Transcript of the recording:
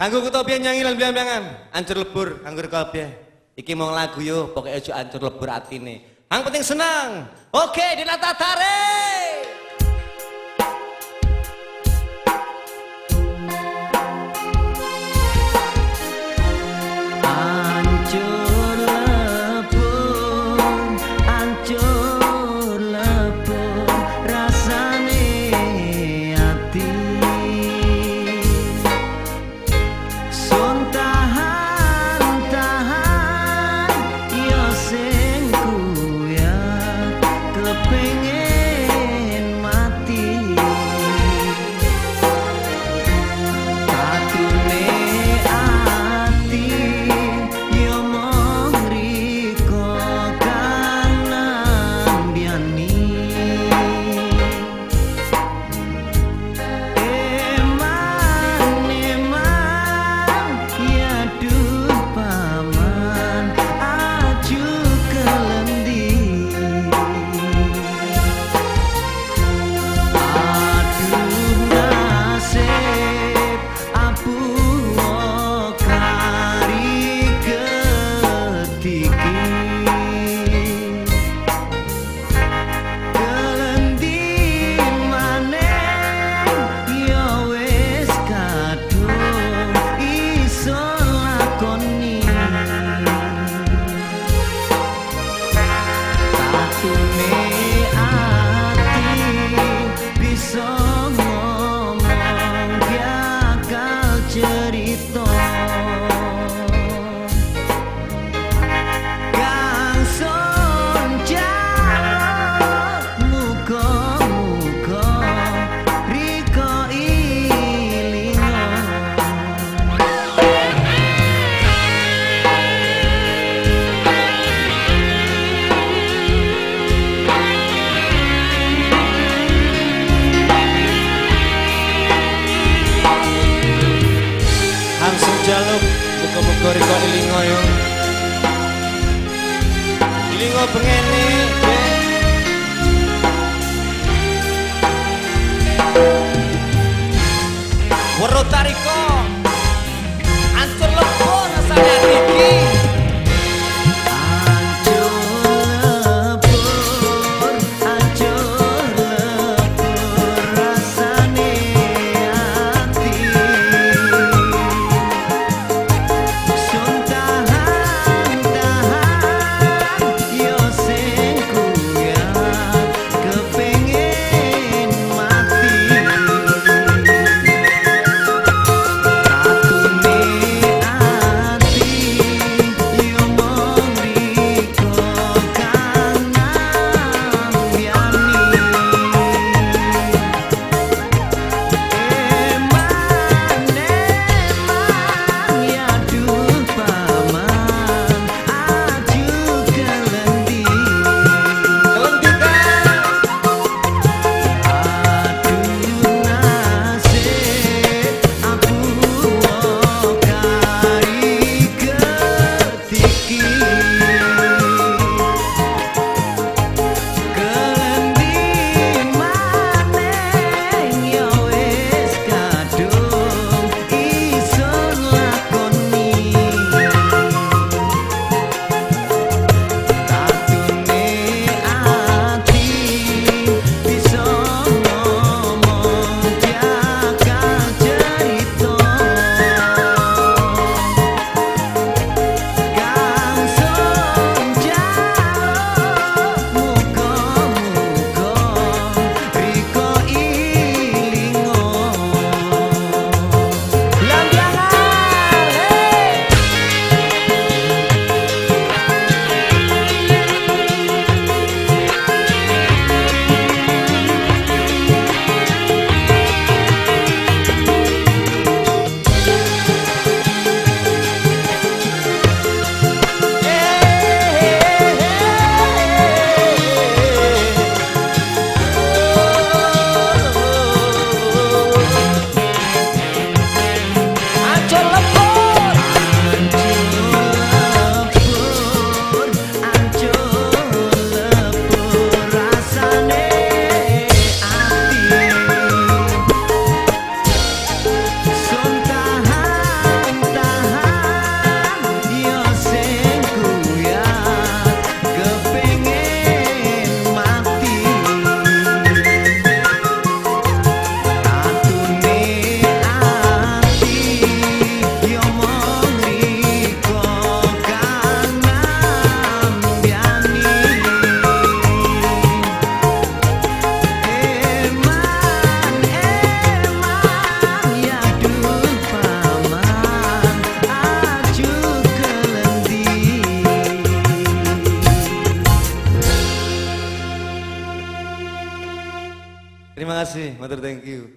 Kanggo kuto piye nyanyi lan biang-biangan, ancur lebur kanggo kabeh. Iki mau lagu yo, pokoke aja ancur lebur atine. Yang penting senang. Oke, dinata tarik. kok pengen Waro tariko. Kasih, matur thank you.